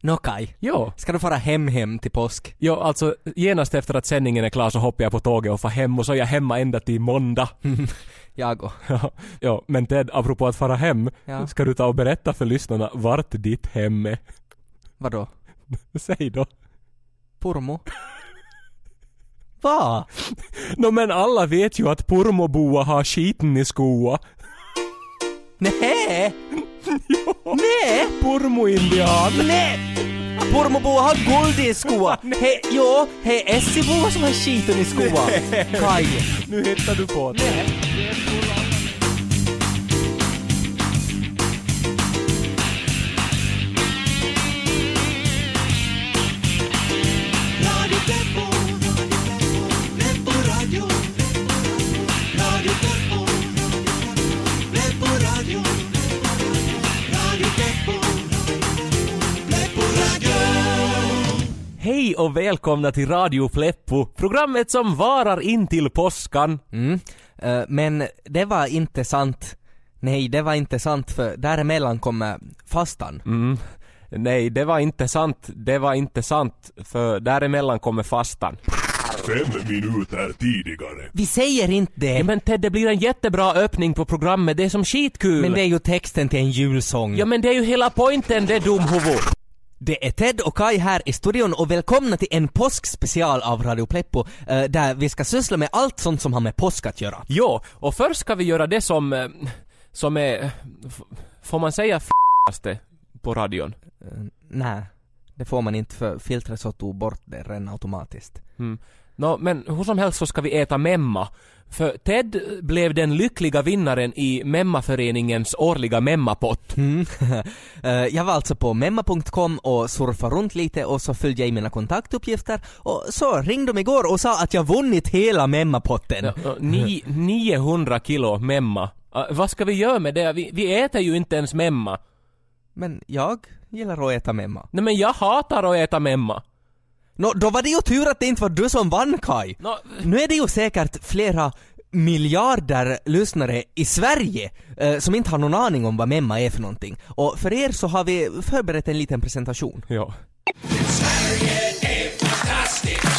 Nå Kaj, Jo. ska du fara hem hem till påsk? Jo, alltså genast efter att sändningen är klar så hoppar jag på tåget och far hem och så är jag hemma ända till måndag. Jag och. Ja, ja, men Ted, apropå att fara hem, Ja. ska du ta och berätta för lyssnarna vart ditt hem är? Vadå? Säg då. Purmo? Va? Nå men alla vet ju att Purmoboa har skiten i skoa. Nej! Nej! Purmo-indian. Nej! Purmoboa har guld i skoa! He, jo, he Essiboa som har skiten i skoa. Kaj. Nu hittar du på det. Radio och välkomna till Radio Pleppo, programmet som varar in till påskan. Mm. Eh, men det var inte sant. Nej, det var inte sant för däremellan kommer fastan. Mm. Nej, det var inte sant. Det var inte sant, för däremellan kommer fastan. Fem minuter tidigare. Vi säger inte det! Ja, men Ted, det blir en jättebra öppning på programmet, det är som skitkul. Men det är ju texten till en julsång. Ja men det är ju hela poängen det dumhuvud. Det är Ted och Kai här i studion och välkomna till en påskspecial av Radio Pleppo eh, där vi ska syssla med allt sånt som har med påsk att göra. Jo, och först ska vi göra det som, eh, som är, får man säga f***aste på radion? Uh, Nej, det får man inte för filtret så tog bort det redan automatiskt. Mm. Nå, men hur som helst så ska vi äta memma. För Ted blev den lyckliga vinnaren i Memma-föreningens årliga Memma-pott. Mm. Eh, jag var alltså på memma.com och surfade runt lite och så följde jag in mina kontaktuppgifter och så ringde de igår och sa att jag vunnit hela memmapotten. Ja, ja, ni, 900 kilo memma. Vad ska vi göra med det? Vi, vi äter ju inte ens memma. Men jag gillar att äta memma. Nej men jag hatar att äta memma. Nå, då var det ju tur att det inte var du som vann Kai. Nå, Nu är det ju säkert flera miljarder lyssnare i Sverige eh, som inte har någon aning om vad memma är för någonting. Och för er så har vi förberett en liten presentation. Ja.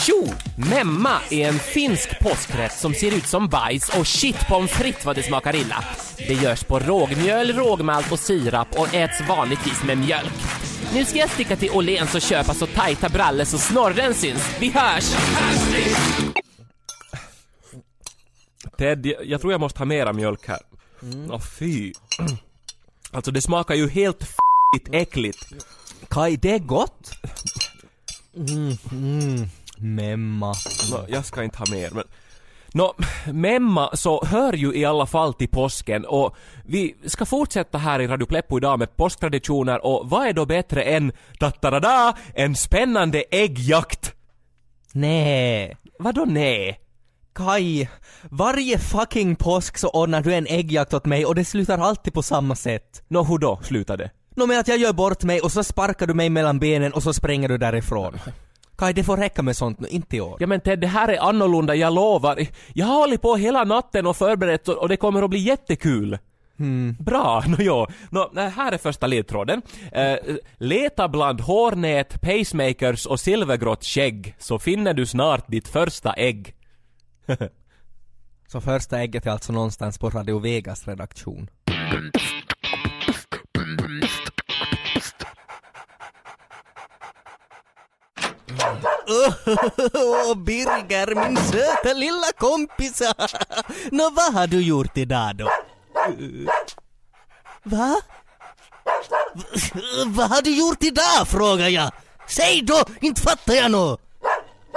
Tjo! Memma är en finsk påskrätt som ser ut som bajs och shit pommes frites vad det smakar illa. Det görs på rågmjöl, rågmalt och sirap och äts vanligtvis med mjölk. Nu ska jag sticka till Åhléns och köpa så tajta brallor så snorren syns. Vi hörs! Ted, jag, tror jag måste ha mera mjölk här. Åh fy. Alltså det smakar ju helt f***igt äckligt. Kai, det är gott! Mm, mm, memma. Jag ska inte ha mer men... Nå, memma så hör ju i alla fall till påsken och vi ska fortsätta här i Radio Pleppo idag med påsktraditioner och vad är då bättre än tattarada, en spännande äggjakt? Nej. Vadå nej? Kai, varje fucking påsk så ordnar du en äggjakt åt mig och det slutar alltid på samma sätt. Nå, hur då slutade? Nå med att jag gör bort mig och så sparkar du mig mellan benen och så spränger du därifrån. Kai, det får räcka med sånt nu, inte i år. Ja men Ted, det här är annorlunda, jag lovar. Jag har hållit på hela natten och förberett och det kommer att bli jättekul. Bra, nå jo. Nå, eh, här är första ledtråden. Eh, leta bland hårnät, pacemakers och silvergrått skägg så finner du snart ditt första ägg. Så första ägget är alltså någonstans på Radio Vegas redaktion. Åh, Birger, min söta lilla kompis! Nå, vad har du gjort idag då? Va? Vad har du gjort idag, frågar jag? Säg då, inte fattar jag nå!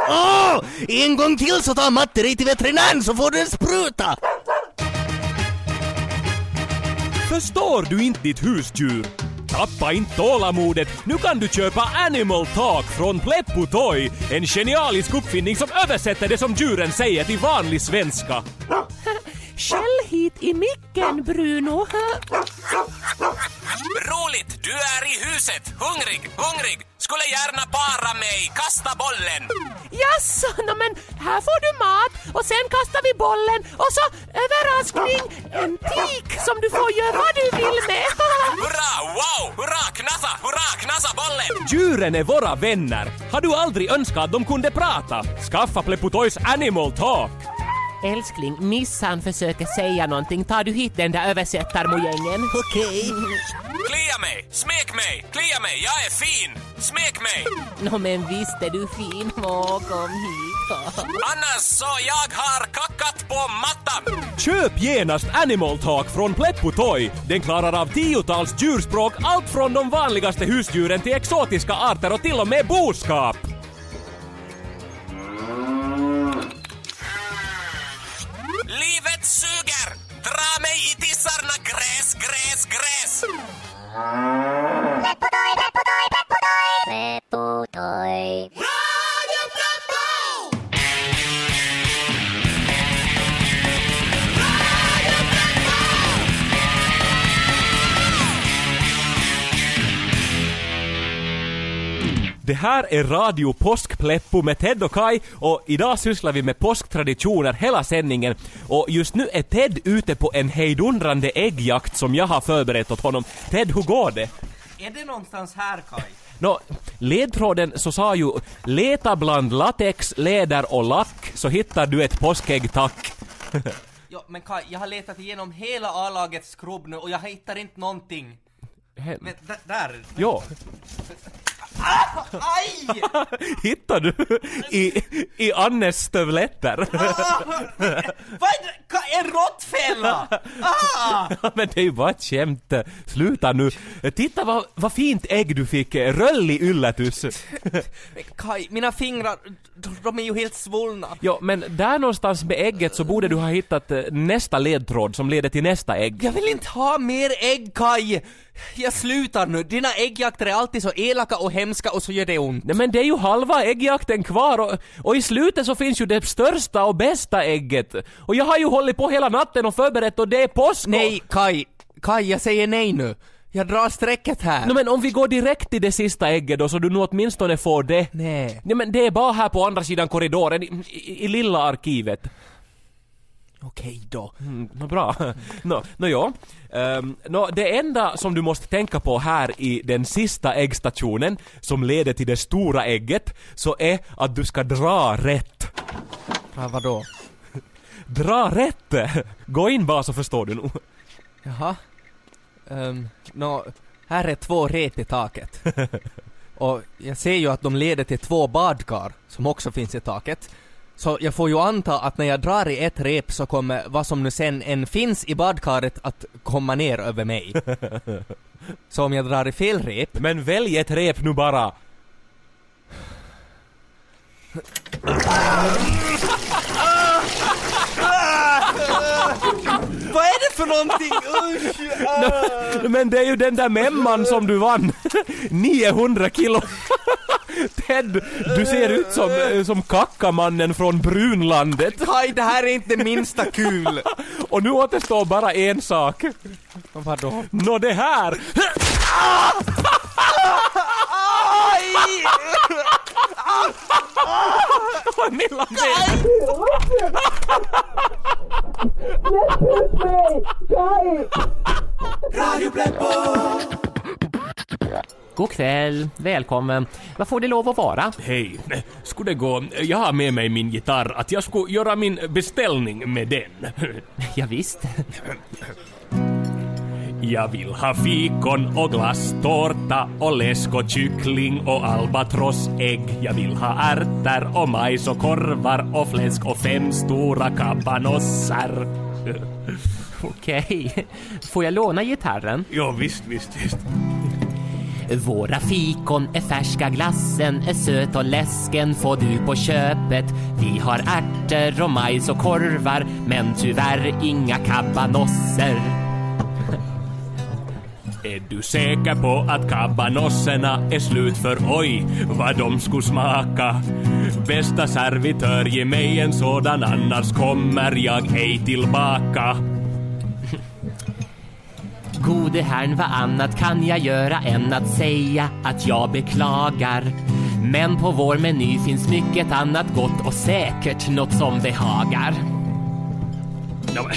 Åh! En gång till så tar Matte dig till veterinären så får du en spruta! Förstår du inte ditt husdjur? Tappa inte tålamodet, nu kan du köpa Animal Talk från Pleppo Toy, en genialisk uppfinning som översätter det som djuren säger till vanlig svenska. Skäll hit i micken, Bruno. Roligt! Du är i huset! Hungrig, hungrig! Skulle gärna para mig. Kasta bollen. Jaså, no, men här får du mat och sen kastar vi bollen och så överraskning, en tik som du får göra vad du vill med. Hurra, wow, hurra, knasa, hurra, knasa bollen! Djuren är våra vänner. Har du aldrig önskat att de kunde prata? Skaffa Plepputoys Animal Talk. Älskling, Missan försöker säga någonting. Tar du hit den där översättarmojängen? Okej. Klia mig, smek mig, klia mig, jag är fin! Smek mig! Nå men visst är du fin. Åh, kom hit. Annars så jag har kackat på mattan! Köp genast Animal Talk från Plepputoy. Den klarar av tiotals djurspråk, allt från de vanligaste husdjuren till exotiska arter och till och med boskap. Gres, gres! Repudoj, repudoj, repudoj! Repudoj! Det här är Radio Påskpleppo med Ted och Kai och idag sysslar vi med påsktraditioner hela sändningen och just nu är Ted ute på en hejdundrande äggjakt som jag har förberett åt honom. Ted, hur går det? Är det någonstans här Kai? Nå, ledtråden så sa ju leta bland latex, läder och lack så hittar du ett påskägg tack. Ja, men Kai, jag har letat igenom hela A-lagets skrubb nu och jag hittar inte någonting. Men där. Aj! hittar du i, i Annes stövletter? Vad är det? En råttfälla! Ah! Men det är ju bara ett skämt. Sluta nu. Titta vad, vad fint ägg du fick. Röllig ylletus. Men Kai, mina fingrar, de, är ju helt svullna. Ja, men där någonstans med ägget så borde du ha hittat eh, nästa ledtråd som leder till nästa ägg. Jag vill inte ha mer ägg Kai! Jag slutar nu, dina äggjakter är alltid så elaka och hemska och så gör det ont. Nej men det är ju halva äggjakten kvar och, och i slutet så finns ju det största och bästa ägget. Och jag har ju hållit på hela natten och förberett och det är påsk och- Nej Kai, Kai jag säger nej nu. Jag drar strecket här. Nå men om vi går direkt till det sista ägget då så du nu åtminstone får det. Nej. Nej men det är bara här på andra sidan korridoren i, i, i lilla arkivet. Okej då. Mm, nå bra. Nå, nå ja. Um, nå, det enda som du måste tänka på här i den sista äggstationen som leder till det stora ägget så är att du ska dra rätt. Ja, vadå? Dra rätt! Gå in bara så förstår du nog. Jaha. Um, nå, här är två rep i taket. Och jag ser ju att de leder till två badkar som också finns i taket. Så jag får ju anta att när jag drar i ett rep så kommer vad som nu sen än finns i badkaret att komma ner över mig. Så om jag drar i fel rep, Men välj ett rep nu bara. Vad är det för någonting? Usch! Men det är ju den där memman som du vann. 900 kilo. Ted, du ser ut som, eh, som kackamannen från Brunlandet. Kaj, det här är inte minsta kul! Och nu återstår bara en sak. Vadå? Nå det här! Aj! Åh, kväll, välkommen. Vad får det lov att vara? Hej, skulle det gå, jag har med mig min gitarr, att jag skulle göra min beställning med den. Ja, visst. Jag vill ha fikon och glass, tårta och läsk och kyckling och albatrossägg. Jag vill ha ärtor och majs och korvar och fläsk och fem stora kabanossar. Okej. Får jag låna gitarren? Ja, visst, visst, visst. Våra fikon är färska, glassen är söt och läsken får du på köpet. Vi har ärtor och majs och korvar, men tyvärr inga kabanosser. Är du säker på att kabanosserna är slut för oj, vad de skulle smaka? Bästa servitör, ge mig en sådan annars kommer jag ej tillbaka. Gode herrn, vad annat kan jag göra än att säga att jag beklagar. Men på vår meny finns mycket annat gott och säkert något som behagar. Ja,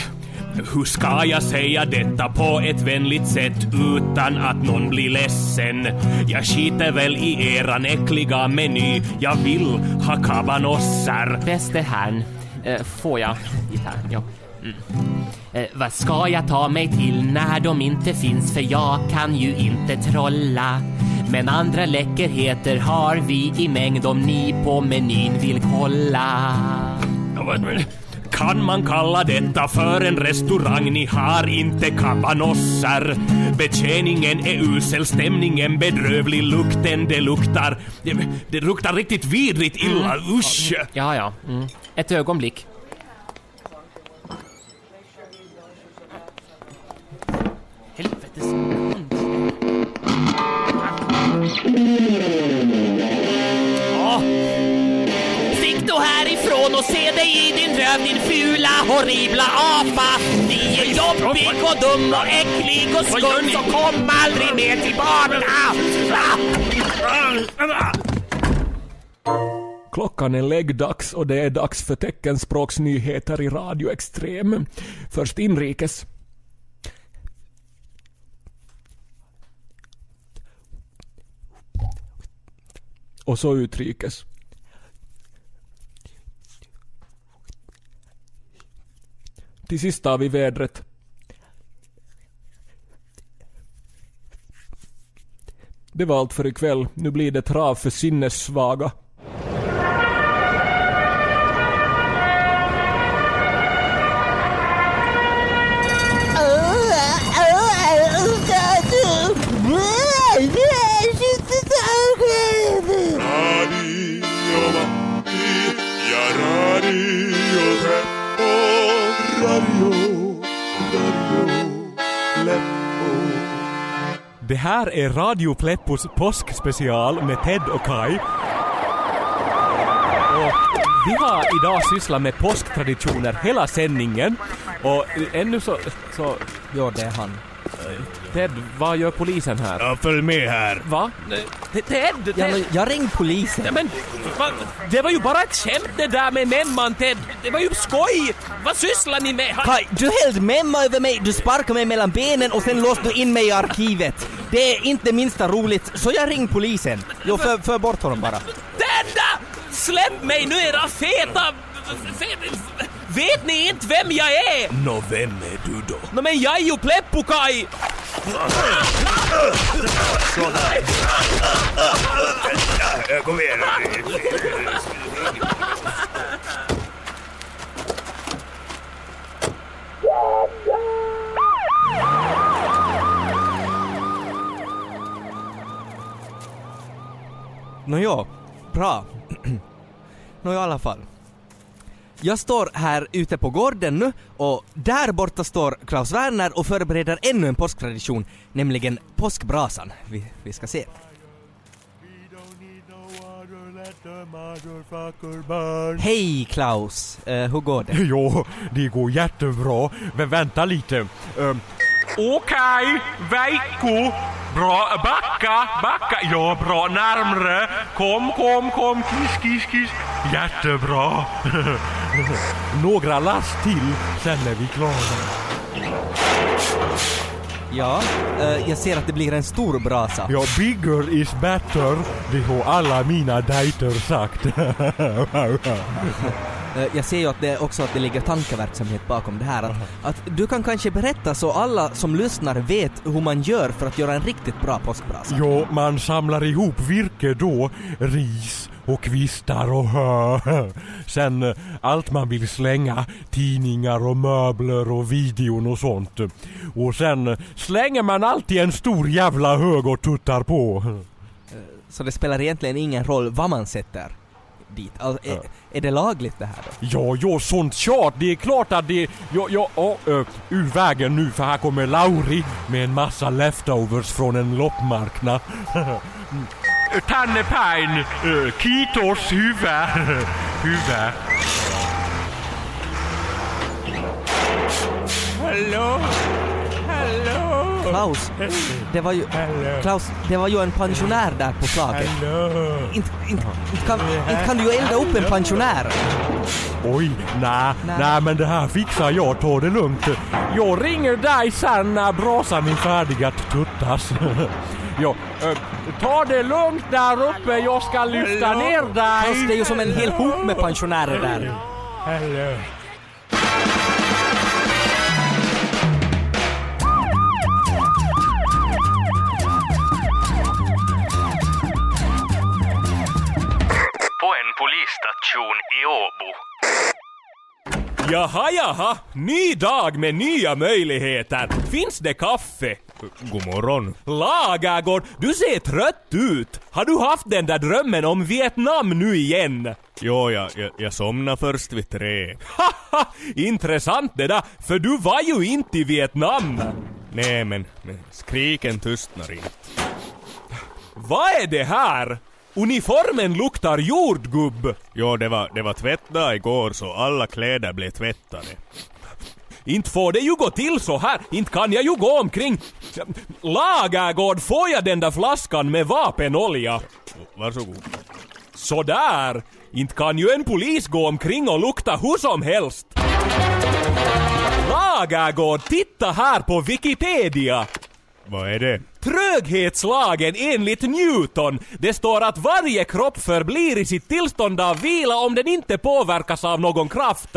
hur ska jag säga detta på ett vänligt sätt utan att någon blir ledsen? Jag skiter väl i eran äckliga meny. Jag vill ha kabanossar. Bäste herrn, eh, får jag gitarren? Ja. Mm. Eh, vad ska jag ta mig till när de inte finns för jag kan ju inte trolla. Men andra läckerheter har vi i mängd om ni på menyn vill kolla. Kan man kalla detta för en restaurang? Ni har inte kabanossar. Betjäningen är usel, stämningen bedrövlig, lukten det luktar... Det, det luktar riktigt vidrigt illa, usch! Ja, ja. Mm. Ett ögonblick. Hund. Åh! Stick då härifrån och se dig i din röv din fula horribla apa! Ni är jobbig och dum och äcklig och skum så kom aldrig mer tillbaka! Klockan är läggdags och det är dags för teckenspråksnyheter i Radio Extrem. Först inrikes. Och så utrikes. Till sist har vi vädret. Det var allt för ikväll. Nu blir det trav för sinnessvaga. Här är Radio Pleppos påskspecial med Ted och Kai. Och vi har idag sysslat med påsktraditioner hela sändningen. Och ännu så... så Jo, det är han. Ted, vad gör polisen här? Ja, följ med här. Va? Ted! Ja, Ted! men jag ringde polisen. Nej, men va, det var ju bara ett skämt det där med män Ted. Det var ju skoj! Vad sysslar ni med? Kaj, du hällde memma över mig, du sparkade mig mellan benen och sen låste du in mig i arkivet. Det är inte minsta roligt, så jag ringde polisen. Jo, för, för bort honom bara. Ted! Släpp mig nu era feta... fe- Vet ni inte vem jag är? Nå, vem är du då? No, men jag är ju Pleppo-Kaj! Kom igen. Nåja, bra. Nåja, i alla fall. Jag står här ute på gården nu och där borta står Klaus Werner och förbereder ännu en påsktradition, nämligen påskbrasan. Vi, vi ska se. Hej Klaus, Eh, hur går det? Jo, det går jättebra. Men vänta lite. Um, Okej, Veikko. Bra, backa, backa. Ja, bra, närmre. Kom, kom, kom, kiss, kiss, kiss. Jättebra. Några last till, sen är vi klara. Ja, eh, jag ser att det blir en stor brasa. Ja, bigger is better. Det har alla mina dejter sagt. Eh, Jag ser ju att det också att det ligger tankeverksamhet bakom det här. Att, att du kan kanske berätta så alla som lyssnar vet hur man gör för att göra en riktigt bra påskbrasa. Jo, man samlar ihop virke då, ris och kvistar och hö. Sen eh, allt man vill slänga, tidningar och möbler och videon och sånt. Och sen eh, slänger man allt i en stor jävla hög och tuttar på. Så det spelar egentligen ingen roll vad man sätter dit. Alltså, är, är det lagligt det här då? Ja, ja, sånt tjat. Det är klart att det... Ja, ja, ja, ö, ur vägen nu för här kommer Lauri med en massa leftovers från en loppmarknad. Tannepain, ö, Kitos huvud. huvud. Hallå? Hallå? Klaus, det var ju... Klaus, det var ju en pensionär där på slaget. Inte, inte, inte, kan, inte kan du ju elda upp en pensionär. Oj, nej, Nej. men det här fixar jag, ta det lugnt. Jag ringer dig sen när brasan är färdig att tuttas. ja, eh, ta det lugnt där uppe, jag ska lyfta ner Klaus, det är dig. ju som en hel hop med pensionärer där. Hello. Jaha, jaha. Ny dag med nya möjligheter. Finns det kaffe? God morgon. Lagergård, du ser trött ut. Har du haft den där drömmen om Vietnam nu igen? Jo, jag, jag, jag somnade först vid tre. Haha, intressant det där, för du var ju inte i Vietnam. Nej men, men skriken tystnar inte. Vad är det här? Uniformen luktar jordgubb. Jo, det var, det var tvättdag igår så alla kläder blev tvättade. Inte får det ju gå till så här, inte kan jag ju gå omkring. Lagergård, får jag den där flaskan med vapenolja? Varsågod. Sådär! Inte kan ju en polis gå omkring och lukta hur som helst. Lagergård, titta här på Wikipedia! Vad är det? Tröghetslagen enligt Newton. Det står att varje kropp förblir i sitt tillstånd av vila om den inte påverkas av någon kraft.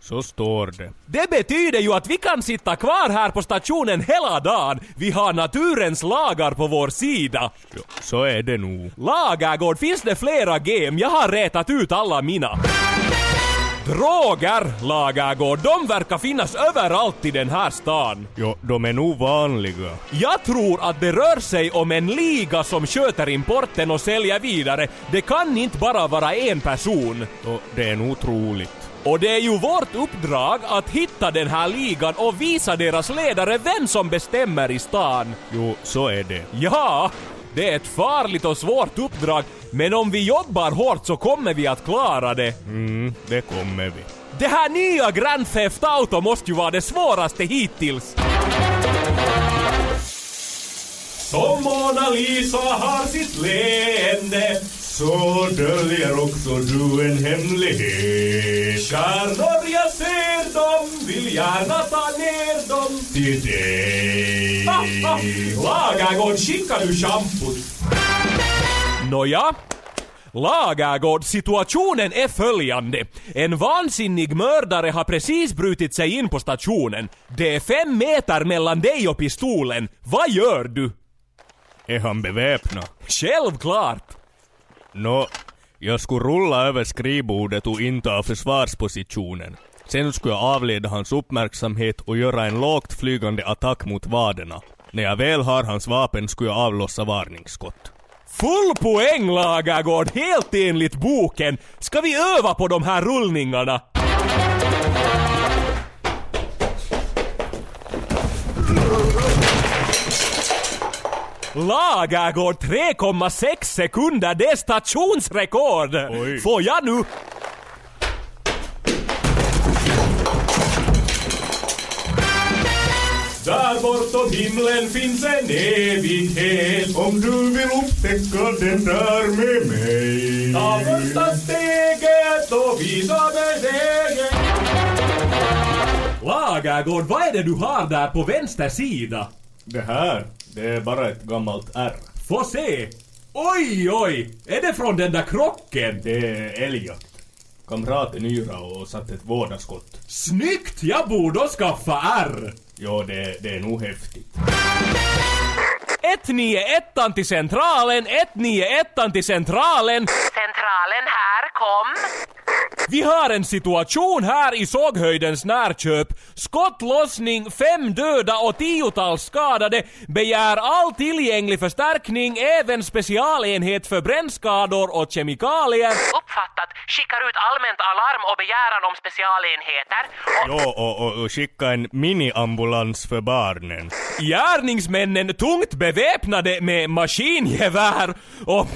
Så står det. Det betyder ju att vi kan sitta kvar här på stationen hela dagen. Vi har naturens lagar på vår sida. Jo, så är det nog. Lagergård, finns det flera game? Jag har rätat ut alla mina. Droger, Lagergård, de verkar finnas överallt i den här stan. Jo, de är nog vanliga. Jag tror att det rör sig om en liga som sköter importen och säljer vidare. Det kan inte bara vara en person. Och det är nog troligt. Och det är ju vårt uppdrag att hitta den här ligan och visa deras ledare vem som bestämmer i stan. Jo, så är det. Ja, det är ett farligt och svårt uppdrag, men om vi jobbar hårt så kommer vi att klara det. Mm, det kommer vi. Det här nya Grand Theft Auto måste ju vara det svåraste hittills. Som Mona Lisa har sitt leende så döljer också du en hemlighet. Stjärnor jag ser dem, vill gärna ta ner dem till dig. Lagergård, skickar du schampot? Nåja, Lagergård, situationen är följande. En vansinnig mördare har precis brutit sig in på stationen. Det är fem meter mellan dig och pistolen. Vad gör du? Är han beväpnad? Självklart! Nå, jag skulle rulla över skrivbordet och inta försvarspositionen. Sen skulle jag avleda hans uppmärksamhet och göra en lågt flygande attack mot vaderna. När jag väl har hans vapen skulle jag avlossa varningsskott. Full poäng Lagergård, helt enligt boken. Ska vi öva på de här rullningarna? Lagergård 3,6 sekunder, det är stationsrekord! Oj. Får jag nu? Där bortom himlen finns en evighet Om du vill upptäcka den där med mig Ta första steget och visa mig vägen Lagergård, vad är det du har där på vänster sida? Det här, det är bara ett gammalt R. Få se! Oj, oj! Är det från den där krocken? Det är älgjakt. Kamraten yra och satt ett vådaskott. Snyggt! Jag borde skaffa R! Jo, det, det är nog häftigt. 191 till centralen, 191 till centralen. Centralen här, kom. Vi har en situation här i Såghöjdens närköp. Skottlossning, fem döda och tiotals skadade. Begär all tillgänglig förstärkning, även specialenhet för brännskador och kemikalier. Uppfattat. Skickar ut allmänt alarm och begäran om specialenheter. Och Jo, och, och, och skicka en miniambulans för barnen. Gärningsmännen tungt beväpnade med maskingevär och...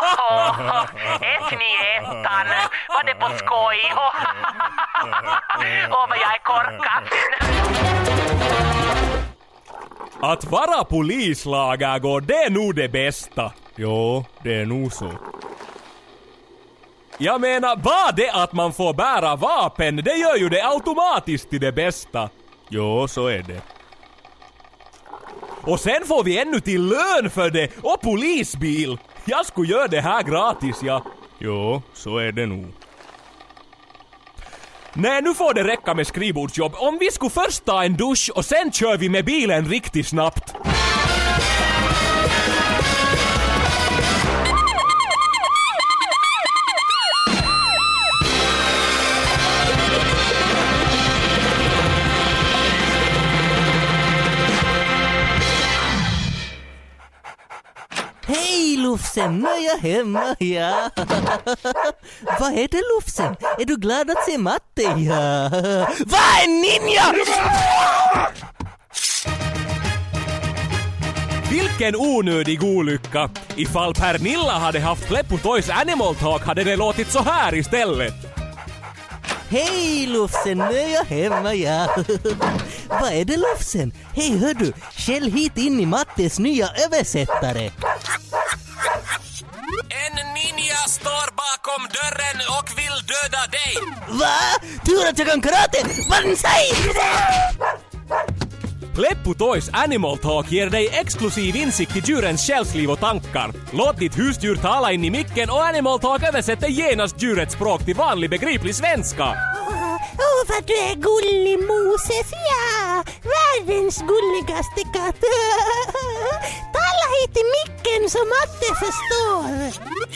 Åh, ett ni ettan. Var det på skoj? Åh, vad jag är korkad. Att vara polislagagård, det är nog det bästa. Jo, det är nog så. Jag menar, bara det att man får bära vapen, det gör ju det automatiskt till det bästa. Jo, så är det. Och sen får vi ännu till lön för det och polisbil. Jag skulle göra det här gratis, ja. Jo, så är det nog. Nej, nu får det räcka med skrivbordsjobb. Om vi skulle först ta en dusch och sen kör vi med bilen riktigt snabbt. Hej Lufsen, nu är jag hemma, ja. Vad det Lufsen? Är du glad att se matte, ja? Vad är ninja? Vilken onödig olycka! Ifall Pernilla hade haft Pleppo Toys Animal Talk hade det låtit så här istället. Hej Lufsen, nu är jag hemma, ja. Vad är det Lufsen? Hej hör du, skäll hit in i Mattes nya översättare. En ninja står bakom dörren och vill döda dig. Va? Tur att jag kan karate! Banzai! Pleppo Toys Animal Talk ger dig exklusiv insikt i djurens själsliv och tankar. Låt ditt husdjur tala in i micken och Animal Talk översätter genast djurets språk till vanlig begriplig svenska. Åh, vad du är gullig Moses, ja! Världens gulligaste katt. Tala hit i micken så Matte förstår.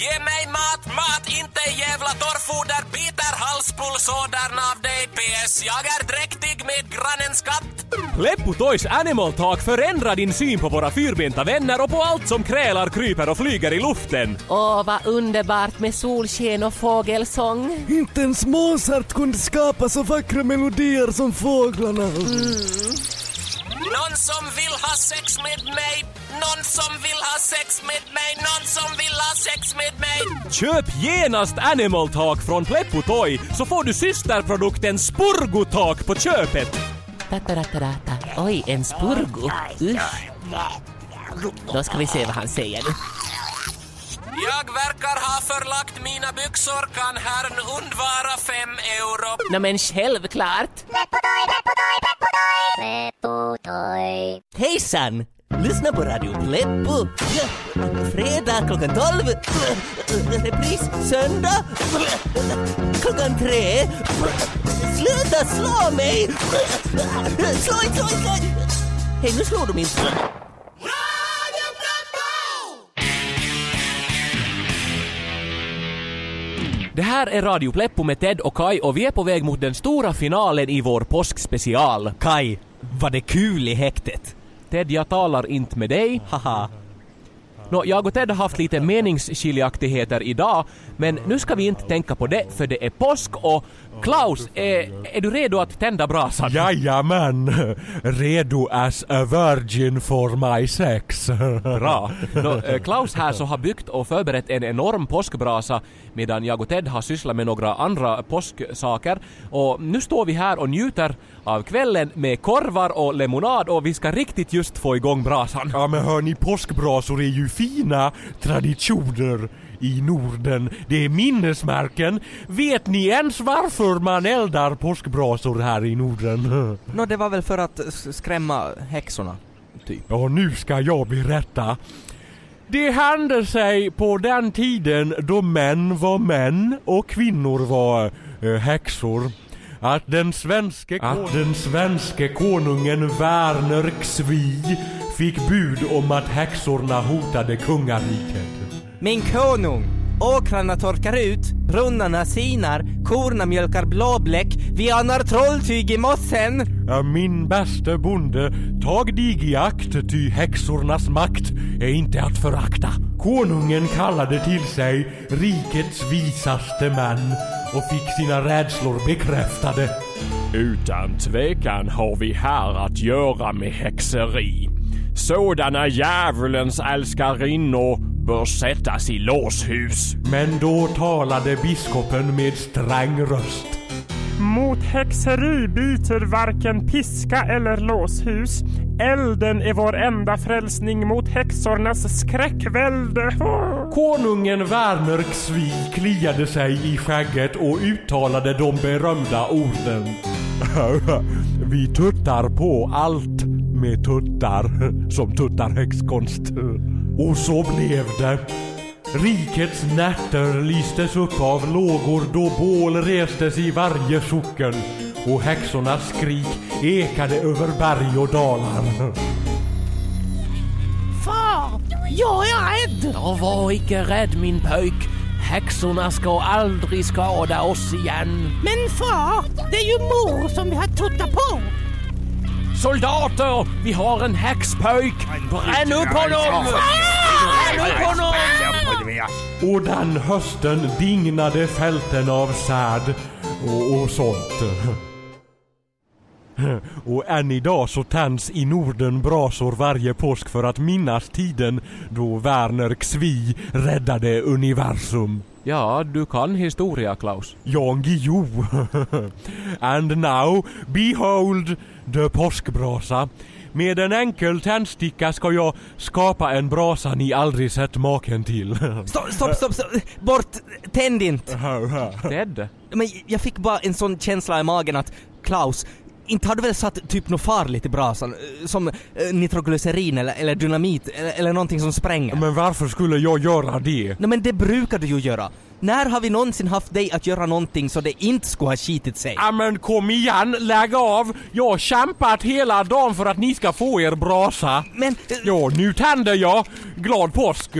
Ge mig mat, mat, inte jävla torrfoder, biter halspulsådern av dig. PS, jag är dräktig med grannens katt. Pleppo Toys Animal Talk förändrar din syn på våra fyrbenta vänner och på allt som krälar, kryper och flyger i luften. Åh, vad underbart med solsken och fågelsång. Inte ens Mozart kunde skapa så vackra melodier som fåglarna. Någon som vill ha sex med mig, någon som vill ha sex med mig, någon som vill ha sex med mig. Köp genast Animal Talk från Pleppo Toy så får du systerprodukten Spurgo Talk på köpet. Tataratarata. Oj, en spurgo. Usch. Då ska vi se vad han säger nu. Jag verkar ha förlagt mina byxor. Kan herrn undvara fem euro? Nej men självklart. Hejsan! Lyssna på Radio Pleppo. Fredag klockan 12. Repris söndag klockan 3. Sluta slå mig! Slå slå slå! Hej, nu slår du min... Det här är Radio Pleppo med Ted och Kai och vi är på väg mot den stora finalen i vår påskspecial. Kai, var det kul i häktet? Ted, jag talar inte med dig. Haha. Nå, jag och Ted har haft lite meningsskiljaktigheter idag, men nu ska vi inte tänka på det för det är påsk och Klaus, är, är du redo att tända brasan? Jajamän! Redo as a virgin for my sex. Bra. Nå, eh, Klaus här så har byggt och förberett en enorm påskbrasa medan jag och Ted har sysslat med några andra påsksaker. Och nu står vi här och njuter av kvällen med korvar och lemonad och vi ska riktigt just få igång brasan. Ja men hörni, påskbrasor är ju fina traditioner i Norden. Det är minnesmärken. Vet ni ens varför man eldar påskbrasor här i Norden? Nå, det var väl för att skrämma häxorna, typ. Ja, nu ska jag berätta. Det hände sig på den tiden då män var män och kvinnor var eh, häxor. Att den svenske, att den svenske konungen Werner Xvi fick bud om att häxorna hotade kungariket. Min konung! Åkrarna torkar ut, brunnarna sinar, korna mjölkar blåbläck, vi anar trolltyg i mossen! Min bäste bonde, tag dig i akt, ty häxornas makt är inte att förakta. Konungen kallade till sig rikets visaste män och fick sina rädslor bekräftade. Utan tvekan har vi här att göra med häxeri. Sådana djävulens älskarinnor bör sättas i låshus. Men då talade biskopen med sträng röst. Mot häxeri byter varken piska eller låshus. Elden är vår enda frälsning mot häxornas skräckvälde. Konungen Werner Xvi kliade sig i skägget och uttalade de berömda orden. Vi tuttar på allt med tuttar som tuttar häxkonst. Och så blev det. Rikets nätter lystes upp av lågor då bål restes i varje socken och häxornas skrik ekade över berg och dalar. Far, jag är rädd! Ja, var icke rädd min pojk. Häxorna ska aldrig skada oss igen. Men far, det är ju mor som vi har tuttat på. Soldater, vi har en häxpojk! Bränn upp honom! Bränn upp honom! Och den hösten dignade fälten av säd och, och sånt. Och än idag så tänds i Norden brasor varje påsk för att minnas tiden då Werner Xvi räddade universum. Ja, du kan historia Klaus. Jan Guillou. And now, behold the påskbrasa. Med en enkel tändsticka ska jag skapa en brasa ni aldrig sett maken till. Stopp, stopp, stopp, stopp. Bort! Tänd inte! Ted? Men jag fick bara en sån känsla i magen att Klaus, inte har du väl satt typ något farligt i brasan? eh, Som eh, nitroglycerin eller, eller dynamit eller, eller någonting som spränger? Men varför skulle jag göra det? Nej men det brukar du ju göra. När har vi någonsin haft dig att göra någonting så det inte skulle ha skitit sig? Ja men kom igen, lägg av! Jag har kämpat hela dagen för att ni ska få er brasa. Men... Ja, nu tänder jag! Glad påsk!